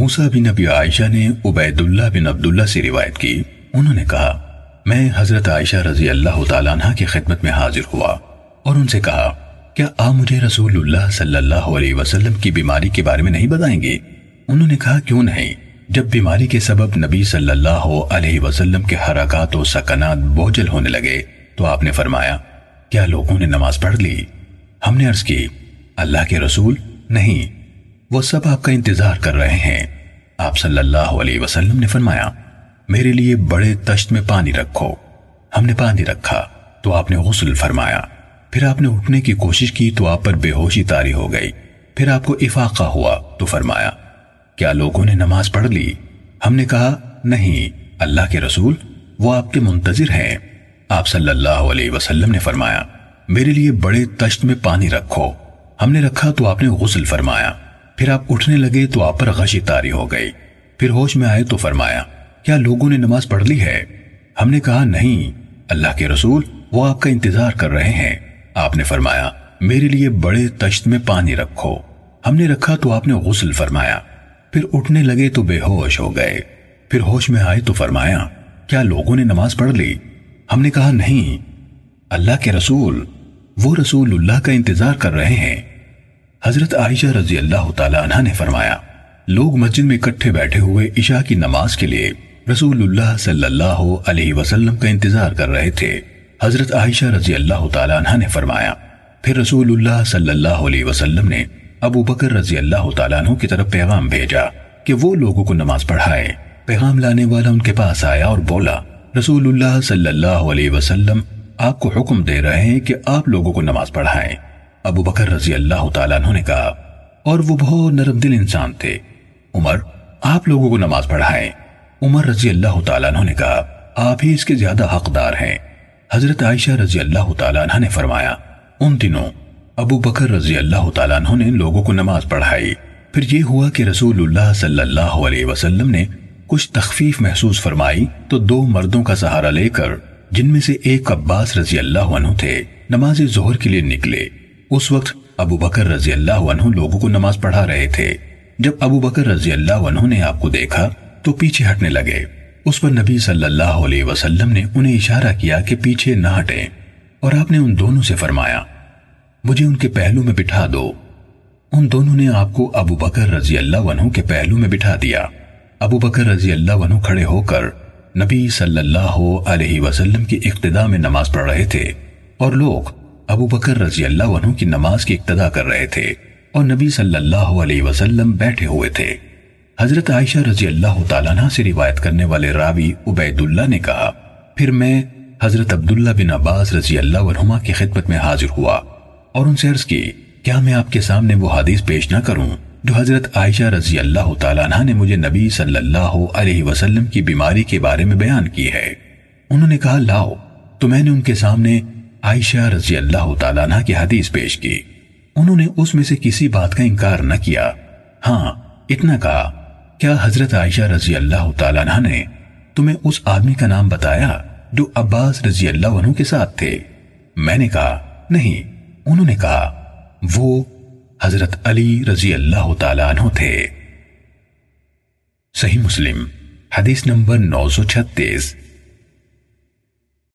موسیٰ بن نبی عائشہ نے عبید اللہ بن عبداللہ سے روایت کی۔ انہوں نے کہا، میں حضرت عائشہ رضی اللہ تعالیٰ عنہ کی خدمت میں حاضر ہوا اور ان سے کہا، کیا آپ مجھے رسول اللہ صلی اللہ علیہ وسلم کی بیماری کے بارے میں نہیں بتائیں گے؟ انہوں نے کہا، کیوں نہیں؟ جب بیماری کے سبب نبی صلی اللہ علیہ وسلم کے حرکات و سکنات بوجھل ہونے لگے تو آپ نے فرمایا، کیا لوگوں نے نماز پڑھ لی؟ ہم نے عرض کی، اللہ کے رسول نہیں۔ وہ سب آپ کا انتظار کر رہے ہیں۔ آپ صلی اللہ علیہ وسلم نے فرمایا، میرے لیے بڑے تشت میں پانی رکھو۔ ہم نے پانی رکھا، تو آپ نے غسل فرمایا۔ پھر آپ نے اٹھنے کی کوشش کی، تو آپ پر بے ہوشی تاری ہو گئی۔ پھر آپ کو افاقہ ہوا، تو فرمایا، کیا لوگوں نے نماز پڑھ لی؟ ہم نے کہا، نہیں، اللہ کے رسول وہ آپ کے منتظر ہیں۔ آپ صلی اللہ علیہ وسلم نے فرمایا، میرے لیے بڑے تشت میں پانی رکھو۔ ہم نے رکھا، تو آپ نے غسل فرمایا۔ پھر آپ اٹھنے لگے تو آپ پر غشی تاری ہو گئی۔ پھر ہوش میں آئے تو فرمایا، کیا لوگوں نے نماز پڑھ لی ہے؟ ہم نے کہا، نہیں۔ اللہ کے رسول وہ آپ کا انتظار کر رہے ہیں۔ آپ نے فرمایا، میرے لیے بڑے تشت میں پانی رکھو۔ ہم نے رکھا تو آپ نے غسل فرمایا۔ پھر اٹھنے لگے تو بے ہوش ہو گئے۔ پھر ہوش میں آئے تو فرمایا، کیا لوگوں نے نماز پڑھ لی؟ ہم نے کہا، نہیں۔ اللہ کے رسول، وہ رسول اللہ کا انتظار کر رہے ہیں۔ حضرت عائشہ رضی اللہ تعالی عنہ نے فرمایا، لوگ مسجد میں اکٹھے بیٹھے ہوئے عشاء کی نماز کے لیے رسول اللہ صلی اللہ علیہ وسلم کا انتظار کر رہے تھے۔ حضرت عائشہ رضی اللہ تعالی عنہ نے فرمایا، پھر رسول اللہ صلی اللہ علیہ وسلم نے ابو بکر رضی اللہ تعالیٰ عنہ کی طرف پیغام بھیجا کہ وہ لوگوں کو نماز پڑھائے۔ پیغام لانے والا ان کے پاس آیا اور بولا رسول اللہ صلی اللہ علیہ وسلم، آپ کو حکم دے رہے ہیں کہ آپ لوگوں کو نماز پڑھائیں۔ ابو بکر رضی اللہ تعالیٰ عنہ نے کہا، اور وہ بہت نرم دل انسان تھے۔ عمر، آپ لوگوں کو نماز پڑھائیں۔ عمر رضی اللہ تعالیٰ عنہ نے کہا، آپ ہی اس کے زیادہ حقدار ہیں۔ حضرت عائشہ رضی اللہ تعالیٰ عنہ نے فرمایا، ان دنوں ابو بکر رضی اللہ تعالیٰ عنہ نے لوگوں کو نماز پڑھائی۔ پھر یہ ہوا کہ رسول اللہ صلی اللہ علیہ وسلم نے کچھ تخفیف محسوس فرمائی تو دو مردوں کا سہارا لے کر، جن میں سے ایک عباس رضی اللہ عنہ تھے، نماز ظہر کے لیے نکلے۔ اس وقت ابو بکر رضی اللہ عنہ لوگوں کو نماز پڑھا رہے تھے۔ جب ابو بکر رضی اللہ عنہ نے آپ کو دیکھا تو پیچھے ہٹنے لگے۔ اس پر نبی صلی اللہ علیہ وسلم نے انہیں اشارہ کیا کہ پیچھے نہ ہٹیں۔ اور آپ نے ان دونوں سے فرمایا، مجھے ان کے پہلو میں بٹھا دو۔ ان دونوں نے آپ کو ابو بکر رضی اللہ عنہ کے پہلو میں بٹھا دیا۔ ابو بکر رضی اللہ عنہ کھڑے ہو کر نبی صلی اللہ علیہ وسلم کی اقتداء میں نماز پڑھ رہے تھے۔ اور لوگ ابو بکر رضی اللہ عنہ کی نماز کی اقتدا کر رہے تھے اور نبی صلی اللہ علیہ وسلم بیٹھے ہوئے تھے۔ حضرت عائشہ رضی اللہ تعالیٰ عنہ سے روایت کرنے والے راوی عبید اللہ نے کہا، پھر میں حضرت عبداللہ بن عباس رضی اللہ عنہما کی خدمت میں حاضر ہوا اور ان سے عرض کی، کیا میں آپ کے سامنے وہ حدیث پیش نہ کروں جو حضرت عائشہ رضی اللہ تعالیٰ عنہ نے مجھے نبی صلی اللہ علیہ وسلم کی بیماری کے بارے میں بیان کی ہے؟ انہوں نے کہا، لاؤ، تو میں نے ان کے سامنے عائشہ رضی اللہ تعالیٰ عنہ کی حدیث پیش کی۔ انہوں نے اس میں سے کسی بات کا انکار نہ کیا۔ ہاں اتنا کہا، کیا حضرت عائشہ رضی اللہ تعالیٰ عنہ نے تمہیں اس آدمی کا نام بتایا جو عباس رضی اللہ عنہ کے ساتھ تھے؟ میں نے کہا، نہیں۔ انہوں نے کہا، وہ حضرت علی رضی اللہ تعالیٰ عنہ تھے۔ صحیح مسلم، حدیث نمبر نو سو چھتیس۔